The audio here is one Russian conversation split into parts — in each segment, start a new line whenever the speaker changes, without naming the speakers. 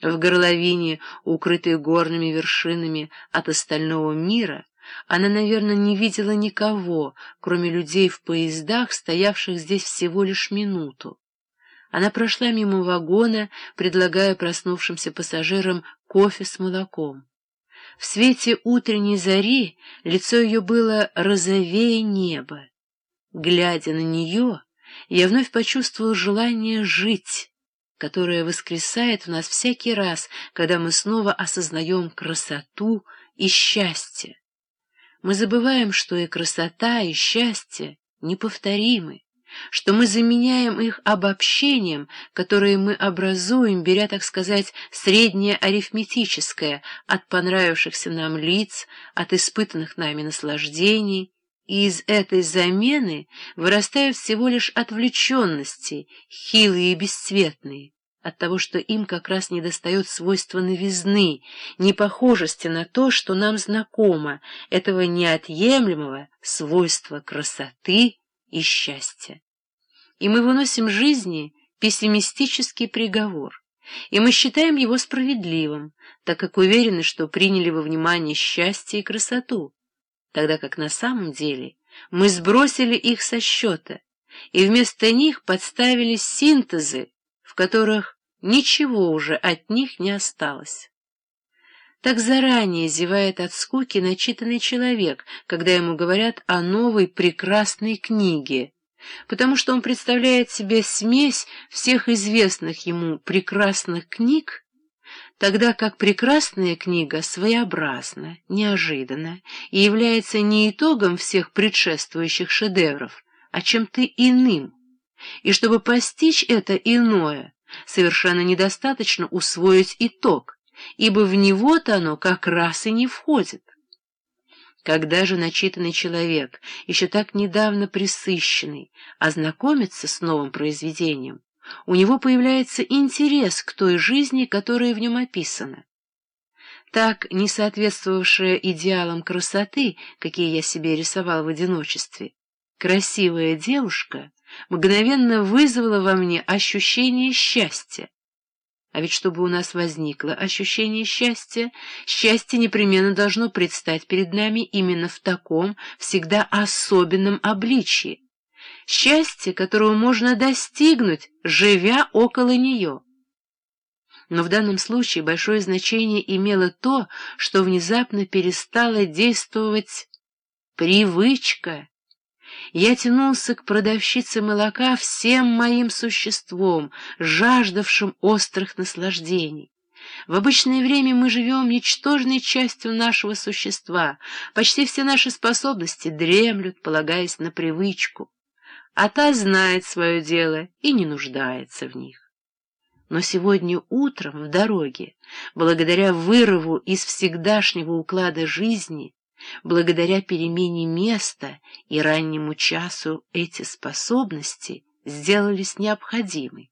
В горловине, укрытой горными вершинами от остального мира, она, наверное, не видела никого, кроме людей в поездах, стоявших здесь всего лишь минуту. Она прошла мимо вагона, предлагая проснувшимся пассажирам кофе с молоком. В свете утренней зари лицо ее было розовее неба. Глядя на нее, я вновь почувствовал желание жить, которое воскресает в нас всякий раз, когда мы снова осознаем красоту и счастье. Мы забываем, что и красота, и счастье неповторимы что мы заменяем их обобщением, которое мы образуем, беря, так сказать, среднее арифметическое от понравившихся нам лиц, от испытанных нами наслаждений, и из этой замены вырастают всего лишь отвлеченности, хилые и бесцветные, от того, что им как раз недостает свойства новизны, непохожести на то, что нам знакомо, этого неотъемлемого свойства красоты, и счастья. И мы выносим жизни пессимистический приговор, и мы считаем его справедливым, так как уверены, что приняли во внимание счастье и красоту, тогда как на самом деле мы сбросили их со счета, и вместо них подставили синтезы, в которых ничего уже от них не осталось. Так заранее зевает от скуки начитанный человек, когда ему говорят о новой прекрасной книге, потому что он представляет себе смесь всех известных ему прекрасных книг, тогда как прекрасная книга своеобразна, неожиданна и является не итогом всех предшествующих шедевров, а чем-то иным. И чтобы постичь это иное, совершенно недостаточно усвоить итог, ибо в него-то оно как раз и не входит. Когда же начитанный человек, еще так недавно присыщенный, ознакомится с новым произведением, у него появляется интерес к той жизни, которая в нем описана. Так, не соответствовавшая идеалам красоты, какие я себе рисовал в одиночестве, красивая девушка мгновенно вызвала во мне ощущение счастья, а ведь чтобы у нас возникло ощущение счастья, счастье непременно должно предстать перед нами именно в таком, всегда особенном обличии. Счастье, которого можно достигнуть, живя около нее. Но в данном случае большое значение имело то, что внезапно перестала действовать привычка. Я тянулся к продавщице молока всем моим существом, жаждавшим острых наслаждений. В обычное время мы живем ничтожной частью нашего существа, почти все наши способности дремлют, полагаясь на привычку, а та знает свое дело и не нуждается в них. Но сегодня утром в дороге, благодаря вырыву из всегдашнего уклада жизни, Благодаря перемене места и раннему часу эти способности сделались необходимы.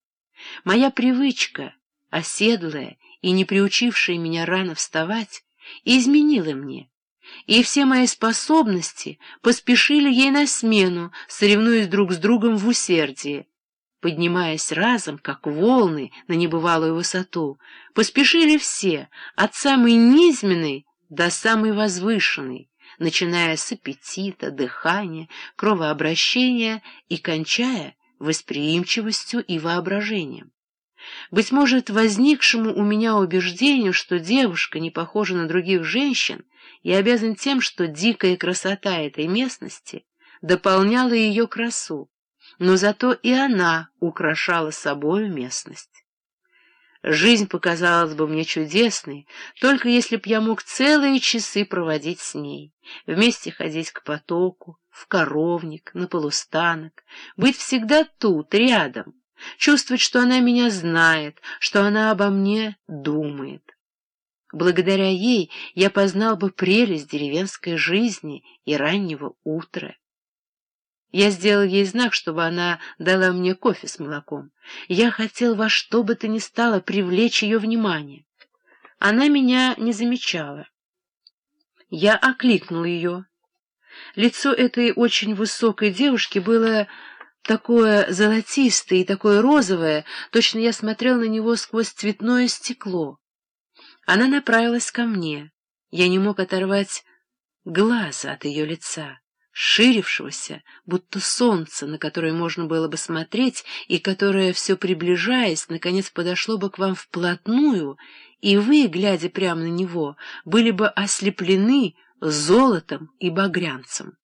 Моя привычка, оседлая и не приучившая меня рано вставать, изменила мне, и все мои способности поспешили ей на смену, соревнуясь друг с другом в усердии. Поднимаясь разом, как волны на небывалую высоту, поспешили все, от самой низменной до самой возвышенной, начиная с аппетита, дыхания, кровообращения и кончая восприимчивостью и воображением. Быть может, возникшему у меня убеждению, что девушка не похожа на других женщин, я обязан тем, что дикая красота этой местности дополняла ее красу, но зато и она украшала собою местность. Жизнь показалась бы мне чудесной, только если б я мог целые часы проводить с ней, вместе ходить к потоку, в коровник, на полустанок, быть всегда тут, рядом, чувствовать, что она меня знает, что она обо мне думает. Благодаря ей я познал бы прелесть деревенской жизни и раннего утра. Я сделал ей знак, чтобы она дала мне кофе с молоком. Я хотел во что бы то ни стало привлечь ее внимание. Она меня не замечала. Я окликнул ее. Лицо этой очень высокой девушки было такое золотистое и такое розовое, точно я смотрел на него сквозь цветное стекло. Она направилась ко мне. Я не мог оторвать глаза от ее лица, ширившегося, будто солнце, на которое можно было бы смотреть, и которое, все приближаясь, наконец подошло бы к вам вплотную, и вы, глядя прямо на него, были бы ослеплены золотом и багрянцем.